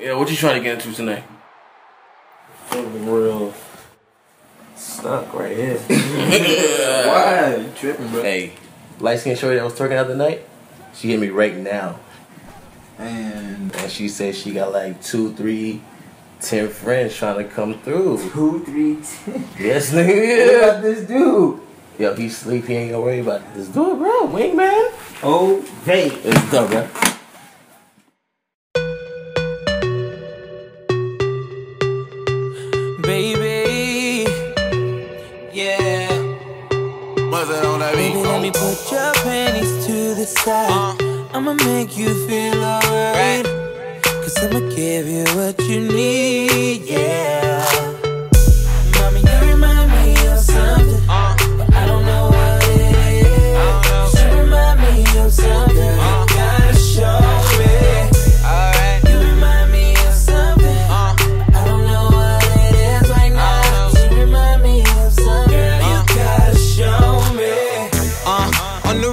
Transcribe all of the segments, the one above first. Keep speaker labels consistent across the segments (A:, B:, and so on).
A: Yeah, what you trying to get into tonight?
B: Something real stuck right here. Why? You tripping, bro?
A: Hey, light skinned shorty that was twerking the other night, she hit me right now.
B: And
A: And she said she got like two, three, ten friends trying to come through.
B: two, three, ten.
A: Yes,
B: What
A: nigga.
B: about this dude?
A: Yo, he sleep, he ain't gonna worry about it. Just do it, bro. Wingman.
B: Oh, vape.
A: It's done, bro.
C: It on that beat?
D: Baby, let me put your panties to the side. I'ma make you feel alright. Cause I'ma give you what you need, yeah.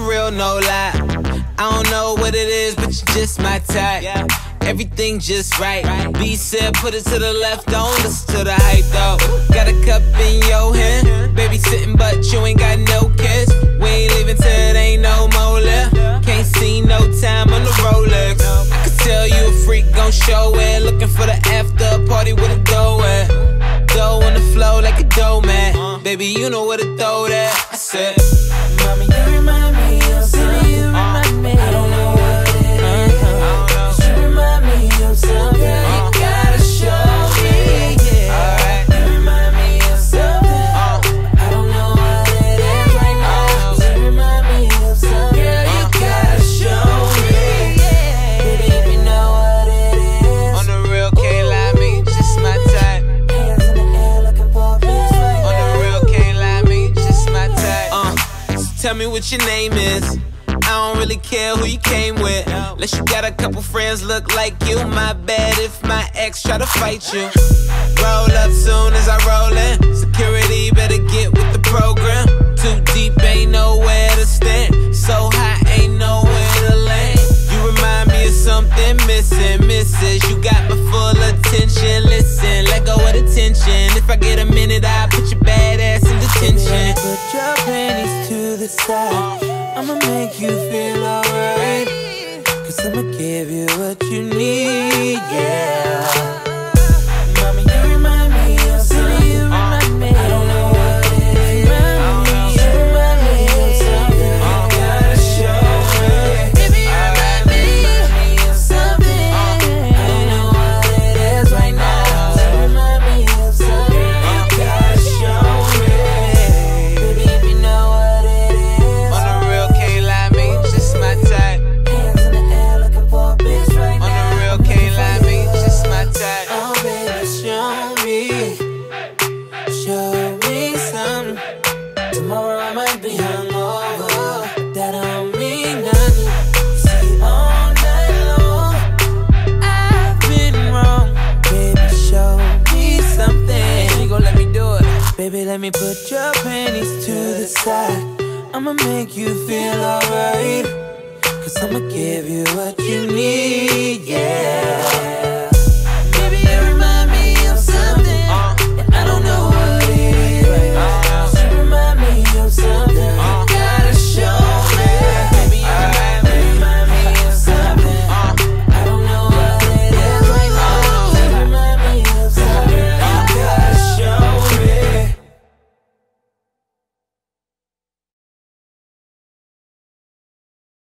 E: Real, no lie. I don't know what it is, but you just my type. Everything just right. B said, put it to the left, don't listen to the hype though. Got a cup in your hand, baby sitting, but you ain't got no kiss. We ain't leaving till it ain't no more left. Can't see no time on the Rolex. I could tell you a freak gon' show it. Looking for the after party with a dough at. Dough on the flow like a dough man. Baby, you know where to throw that. I said. Tell me what your name is. I don't really care who you came with. Unless you got a couple friends look like you. My bad if my ex try to fight you. Roll up soon as I roll in. Security better get with the program. Too deep, ain't nowhere to stand. So high, ain't nowhere to land. You remind me of something missing, misses. You got my
D: I'ma make you feel alright. Cause I'ma give you what you need, yeah.
E: Let me
D: put your panties to the side. I'ma make you feel alright. Cause I'ma give you what you need, yeah.